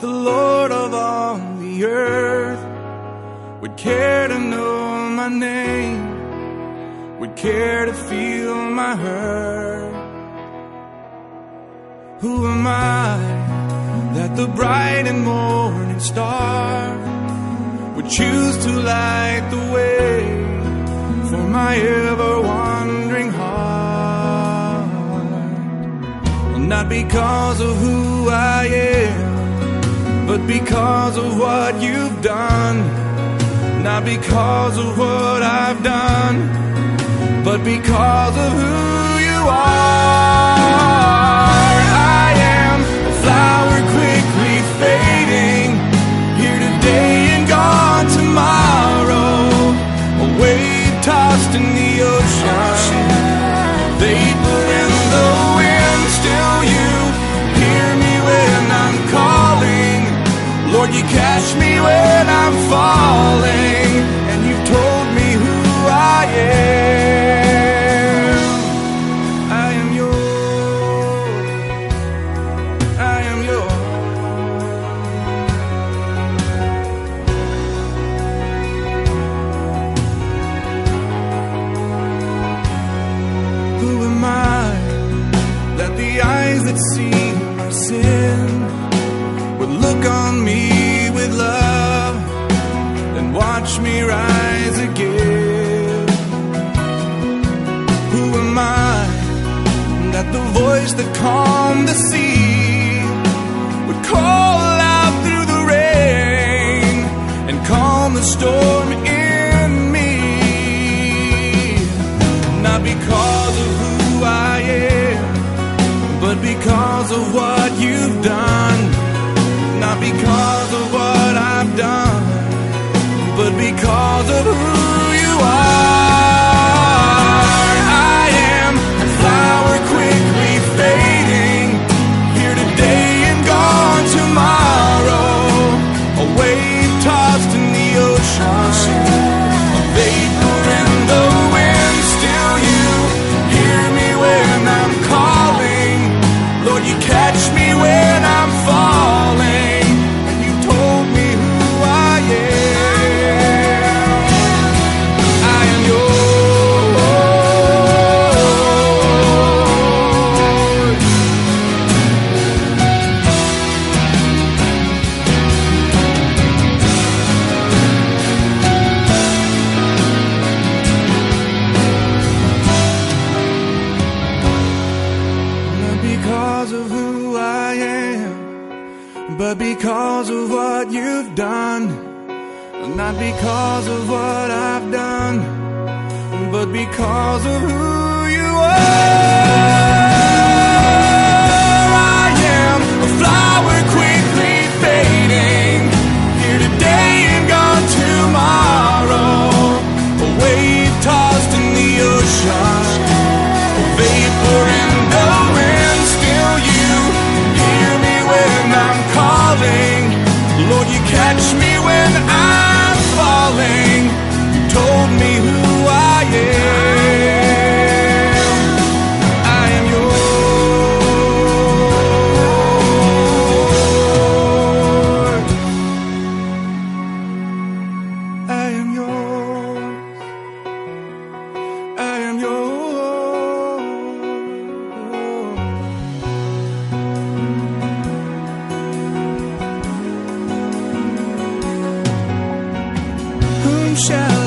the Lord of all the earth would care to know my name, would care to feel my hurt? Who am I that the bright and morning star would choose to light the way for my ever wandering heart? Not because of who I am, but because of what you've done. Not because of what I've done, but because of who you are. Lord, you catch me when I'm falling, voice that calmed the sea would call out through the rain and calm the storm in me? Not because of who I am, but because of what you've done. Not because of what I've done, but because of who because of what you've done. Not because of what I've done, but because of who you are. shout.